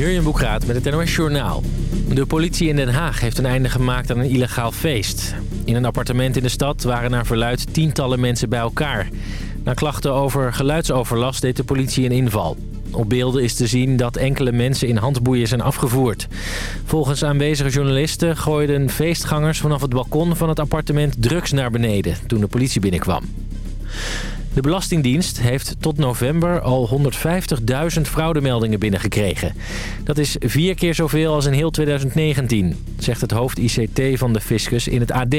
Jurjen Boekraat met het NOS Journaal. De politie in Den Haag heeft een einde gemaakt aan een illegaal feest. In een appartement in de stad waren naar verluid tientallen mensen bij elkaar. Na klachten over geluidsoverlast deed de politie een inval. Op beelden is te zien dat enkele mensen in handboeien zijn afgevoerd. Volgens aanwezige journalisten gooiden feestgangers vanaf het balkon van het appartement drugs naar beneden toen de politie binnenkwam. De Belastingdienst heeft tot november al 150.000 fraudemeldingen binnengekregen. Dat is vier keer zoveel als in heel 2019, zegt het hoofd ICT van de Fiscus in het AD.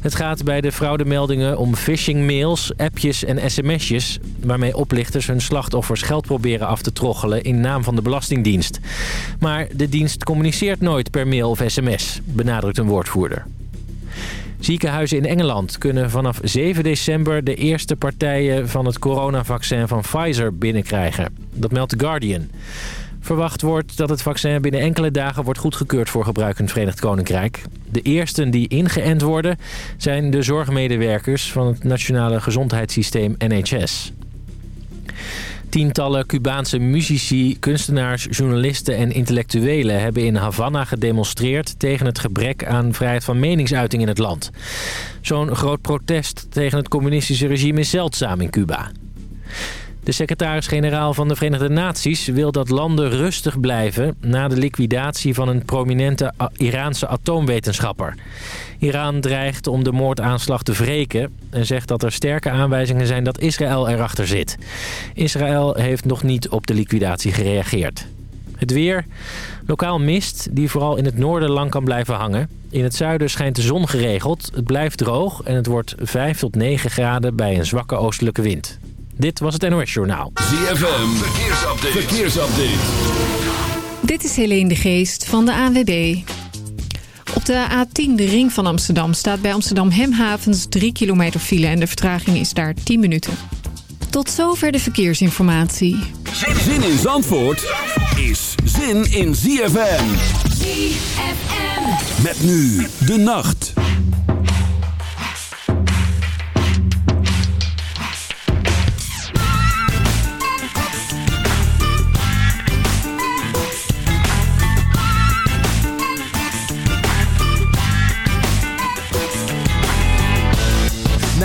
Het gaat bij de fraudemeldingen om phishingmails, appjes en sms'jes... waarmee oplichters hun slachtoffers geld proberen af te troggelen in naam van de Belastingdienst. Maar de dienst communiceert nooit per mail of sms, benadrukt een woordvoerder. Ziekenhuizen in Engeland kunnen vanaf 7 december de eerste partijen van het coronavaccin van Pfizer binnenkrijgen. Dat meldt The Guardian. Verwacht wordt dat het vaccin binnen enkele dagen wordt goedgekeurd voor gebruik in het Verenigd Koninkrijk. De eersten die ingeënt worden zijn de zorgmedewerkers van het nationale gezondheidssysteem NHS. Tientallen Cubaanse muzici, kunstenaars, journalisten en intellectuelen... hebben in Havana gedemonstreerd tegen het gebrek aan vrijheid van meningsuiting in het land. Zo'n groot protest tegen het communistische regime is zeldzaam in Cuba. De secretaris-generaal van de Verenigde Naties wil dat landen rustig blijven... na de liquidatie van een prominente Iraanse atoomwetenschapper. Iran dreigt om de moordaanslag te wreken... en zegt dat er sterke aanwijzingen zijn dat Israël erachter zit. Israël heeft nog niet op de liquidatie gereageerd. Het weer. Lokaal mist die vooral in het noorden lang kan blijven hangen. In het zuiden schijnt de zon geregeld. Het blijft droog en het wordt 5 tot 9 graden bij een zwakke oostelijke wind. Dit was het NOS Journaal. ZFM, verkeersupdate. verkeersupdate. Dit is Helene de Geest van de ANWB. Op de A10, de ring van Amsterdam, staat bij Amsterdam Hemhavens 3 kilometer file... en de vertraging is daar 10 minuten. Tot zover de verkeersinformatie. Zin in Zandvoort is zin in ZFM. ZFM. Met nu de nacht.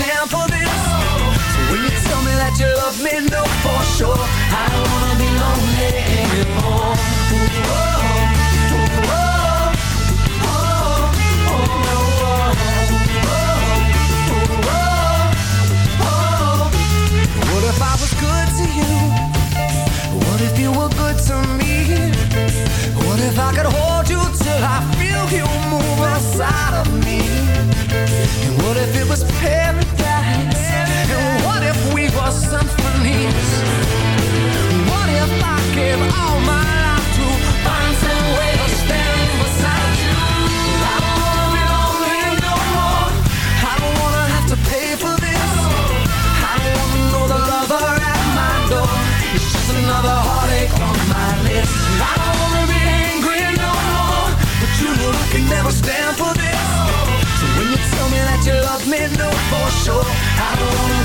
Stand for this. So when you tell me that you love me, know for sure I don't wanna be lonely anymore. If I was good to you? What if you were good to me? What if I could hold you till I feel you move inside of me? gonna stand for this. So when you tell me that you love me, know for sure, I don't wanna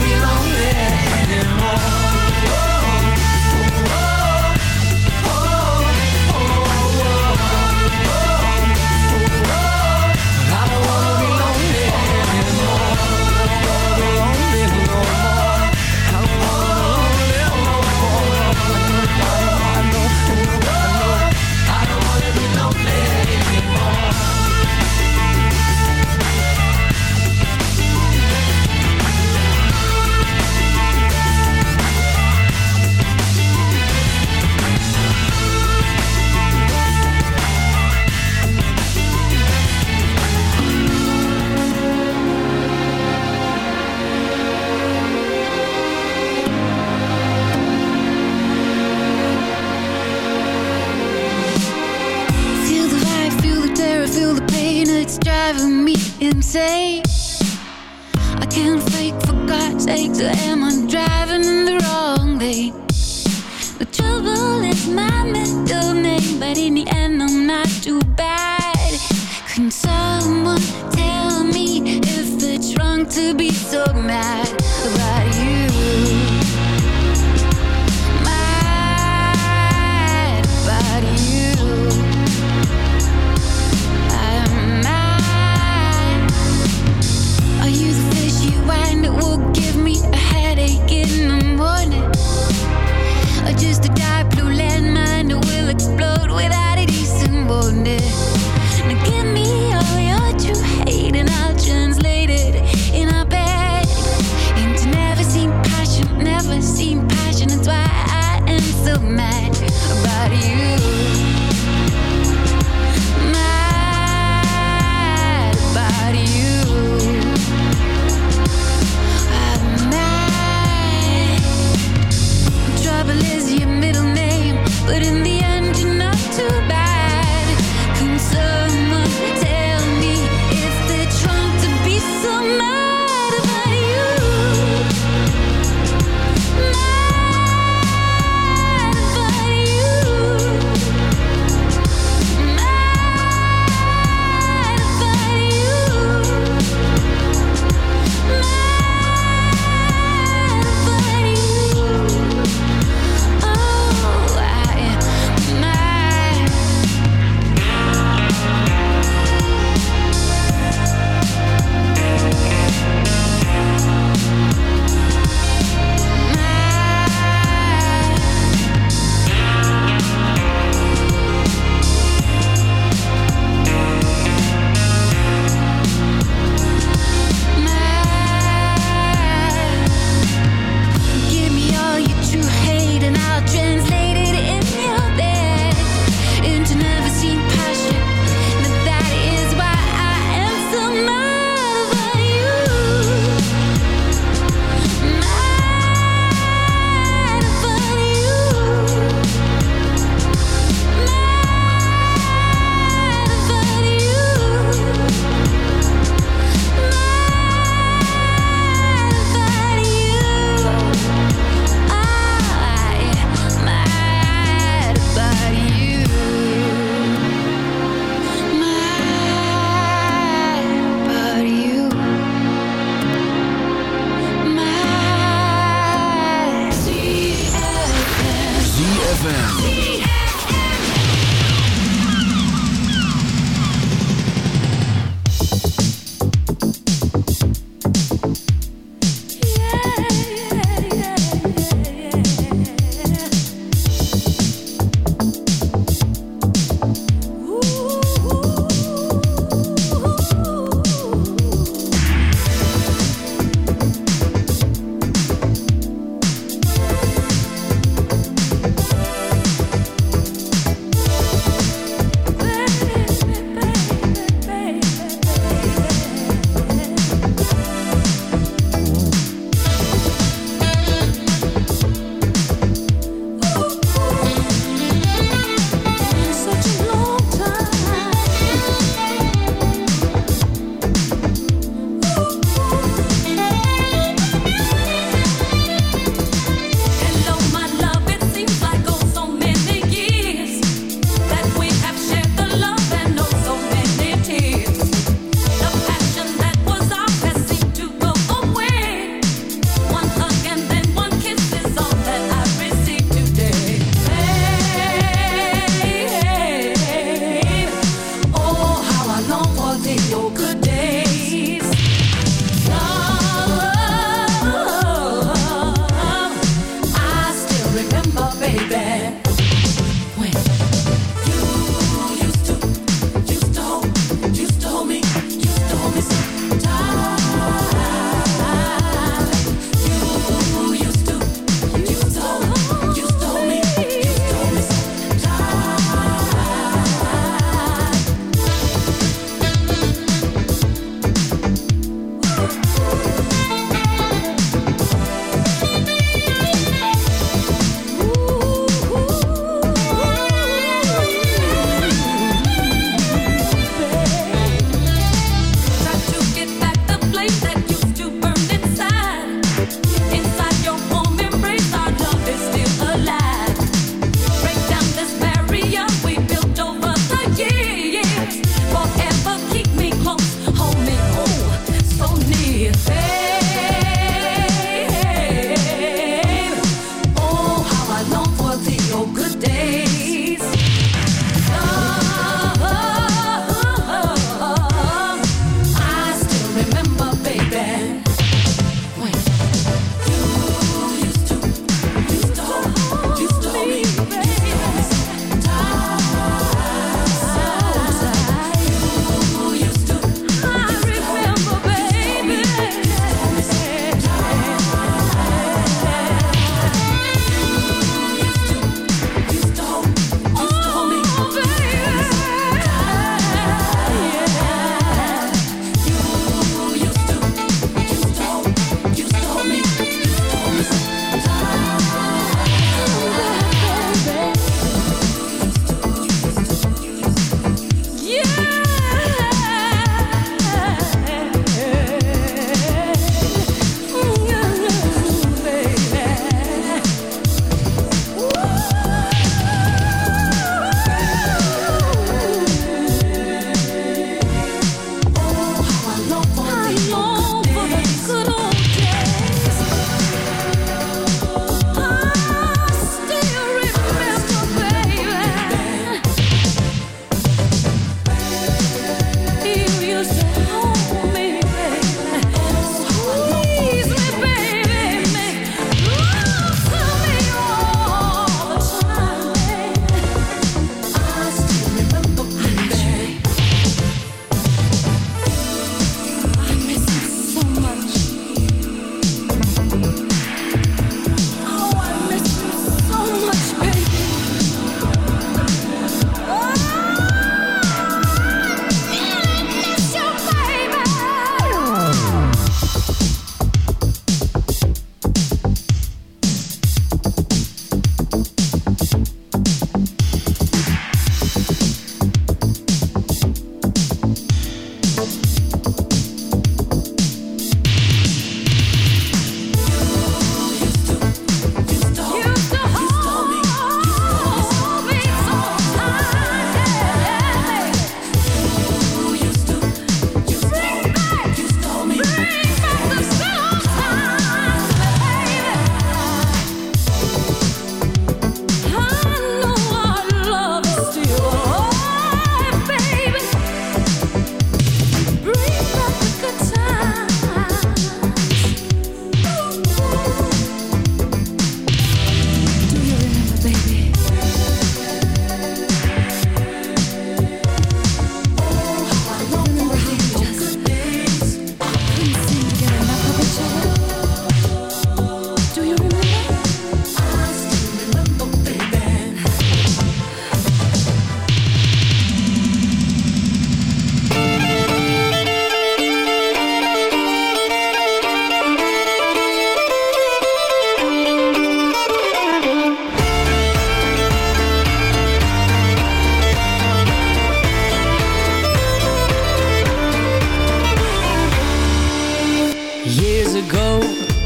ago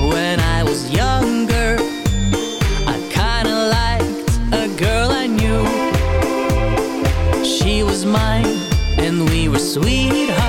when I was younger I kinda liked a girl I knew. She was mine and we were sweethearts.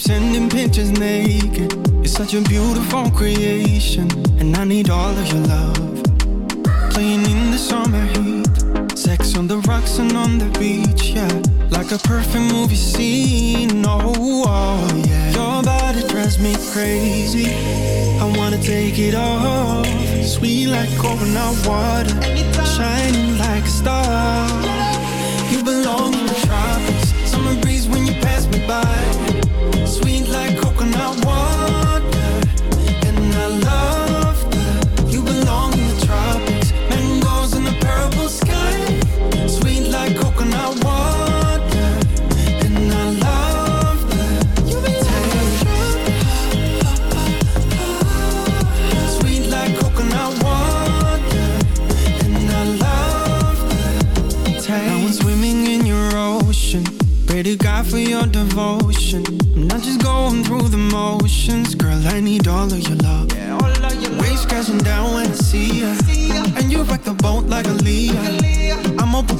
She keeps sending pictures naked. You're such a beautiful creation, and I need all of your love. Playing in the summer heat, sex on the rocks and on the beach, yeah. Like a perfect movie scene, oh, oh yeah. Your body drives me crazy. I wanna take it off. Sweet like coconut water, shining like a star. You belong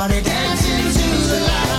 Everybody dancing to the light.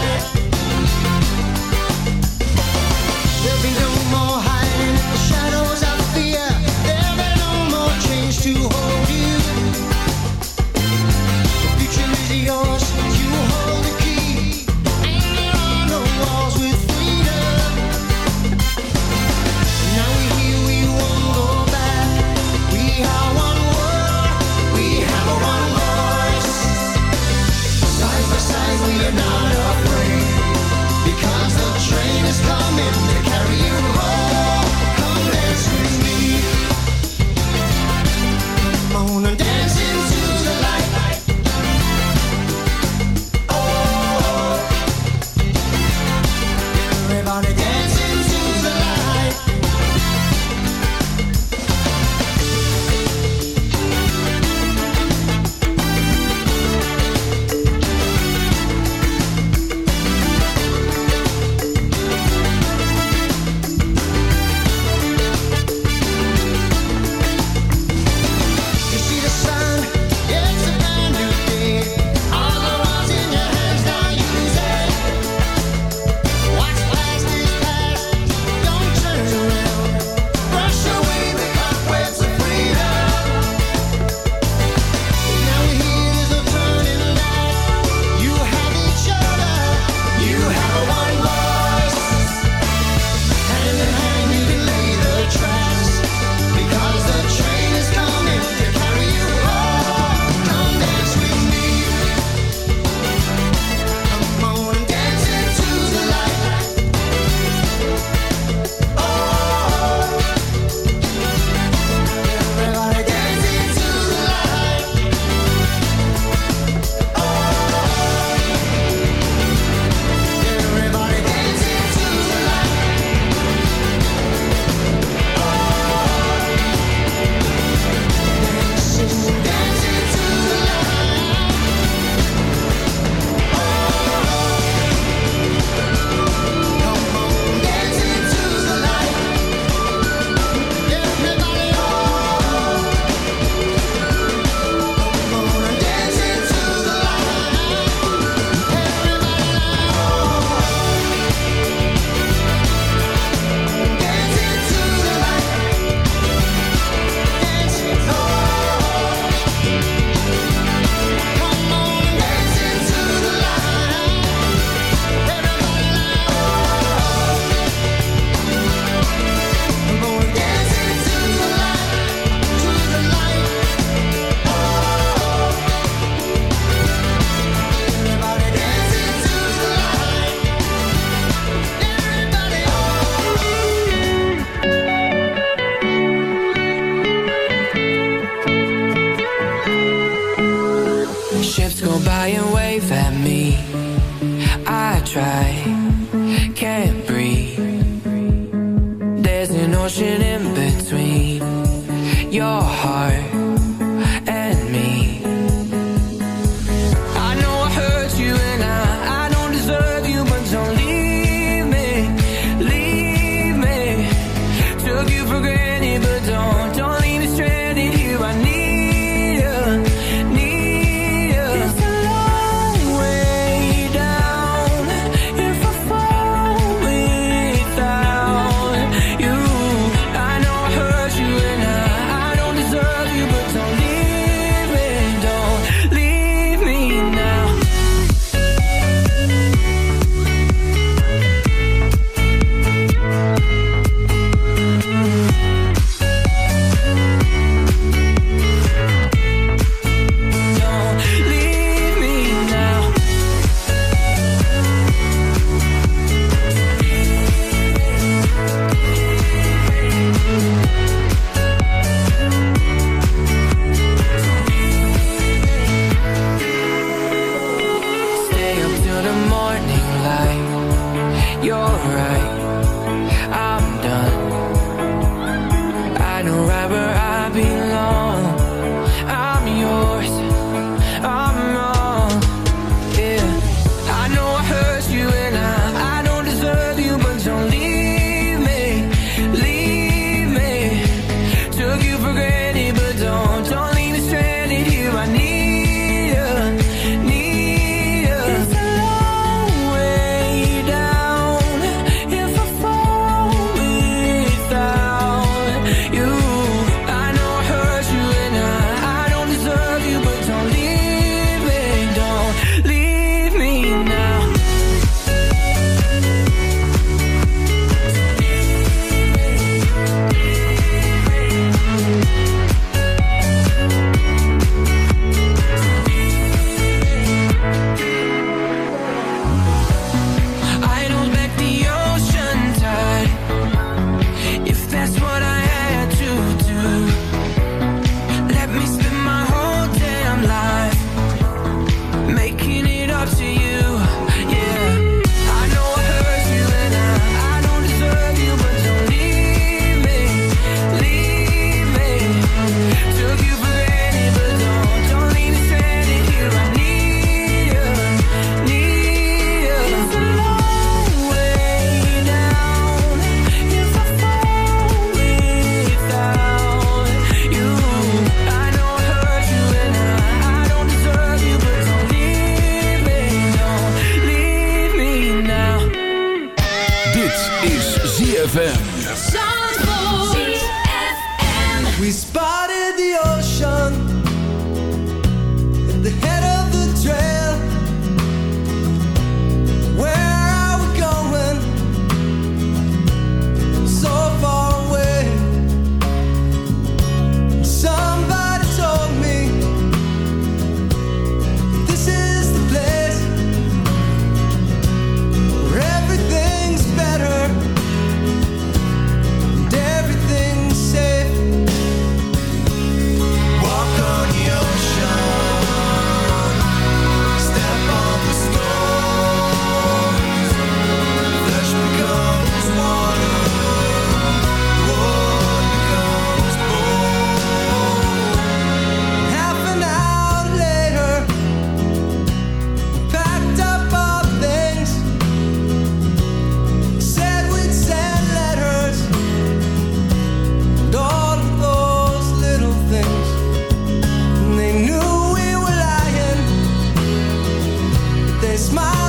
smile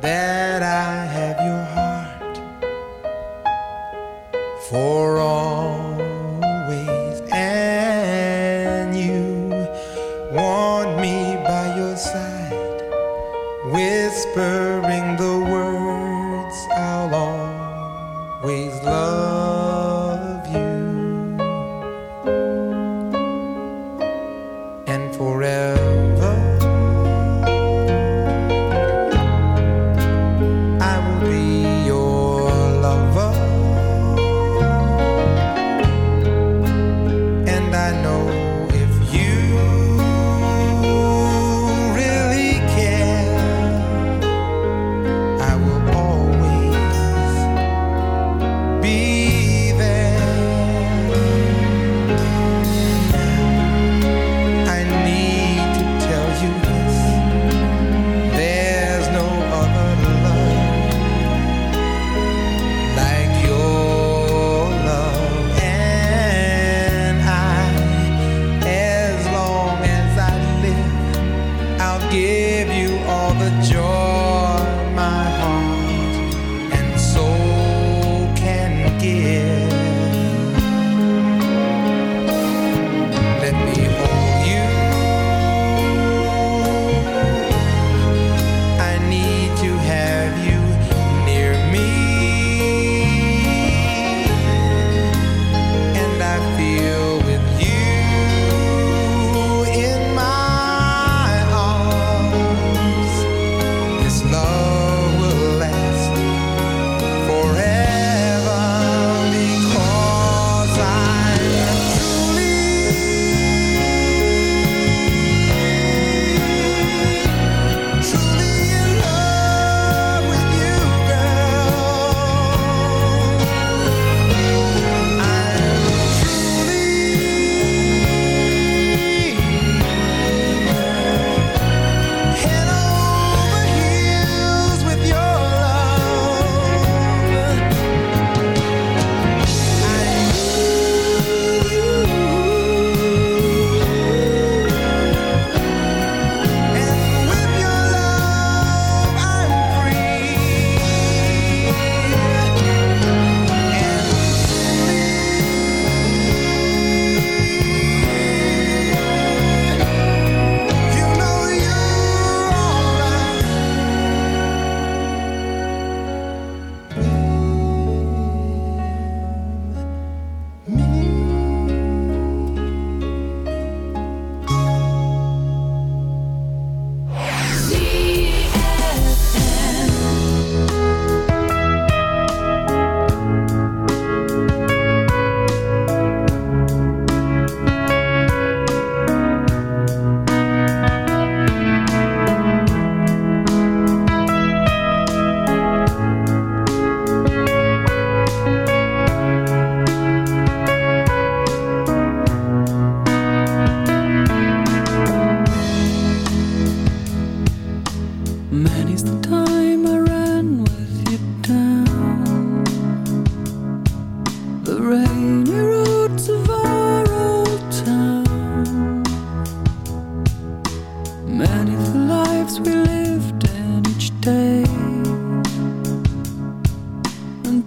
that I have your heart for all.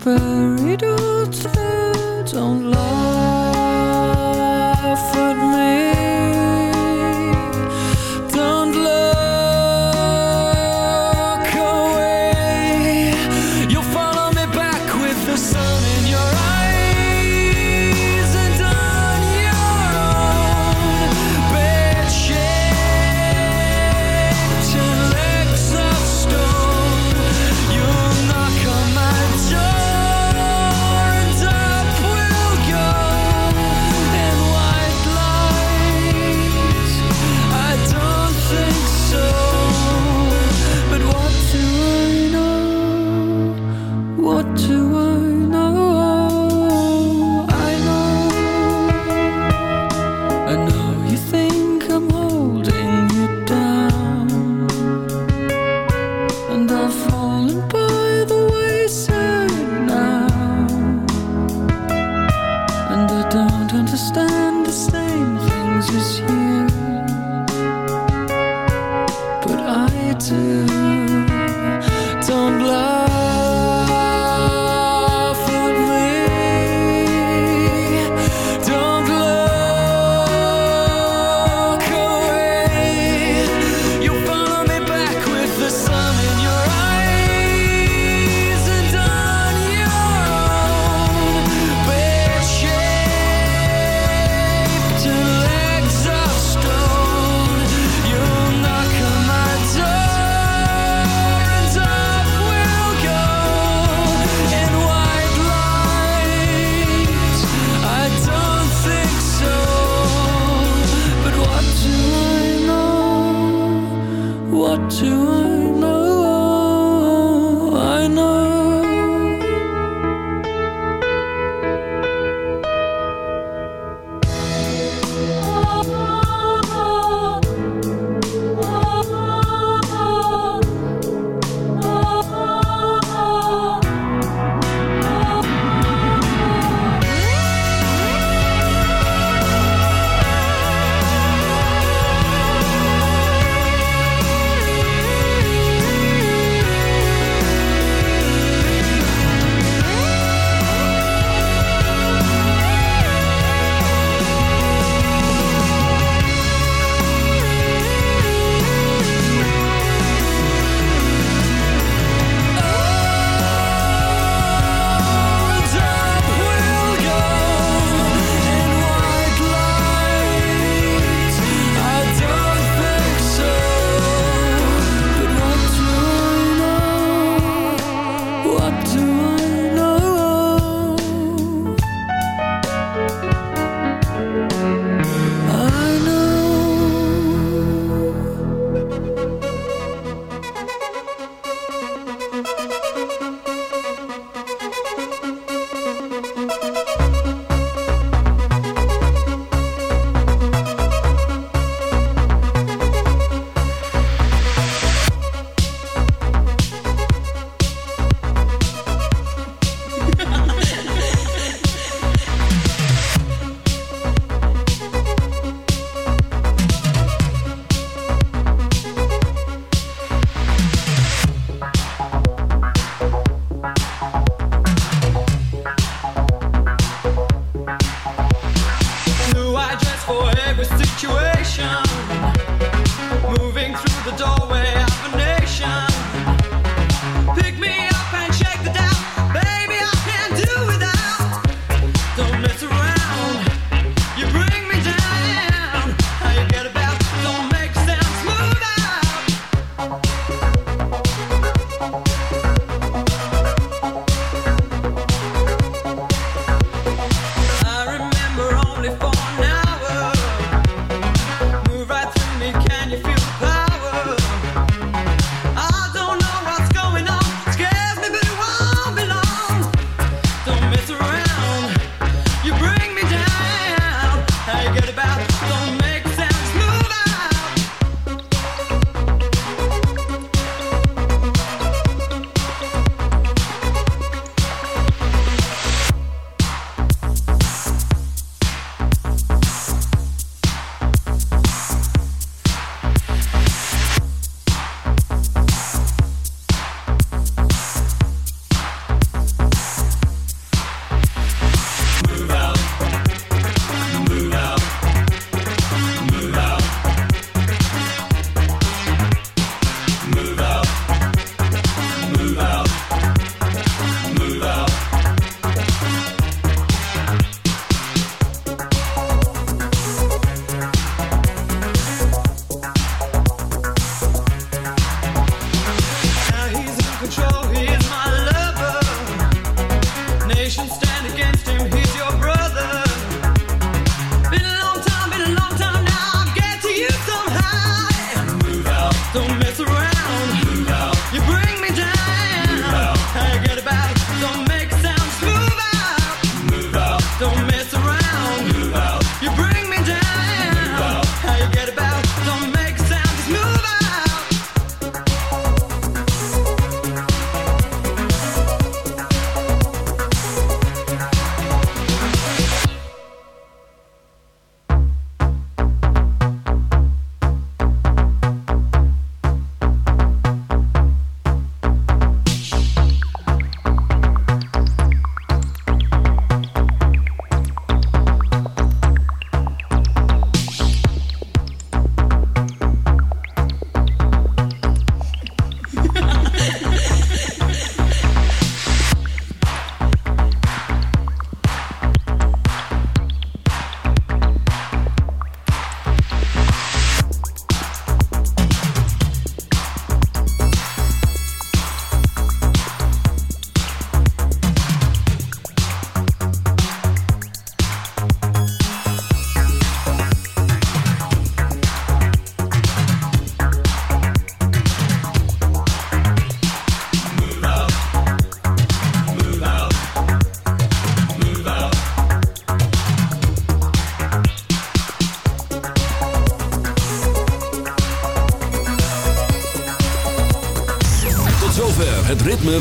Buried altar. Don't laugh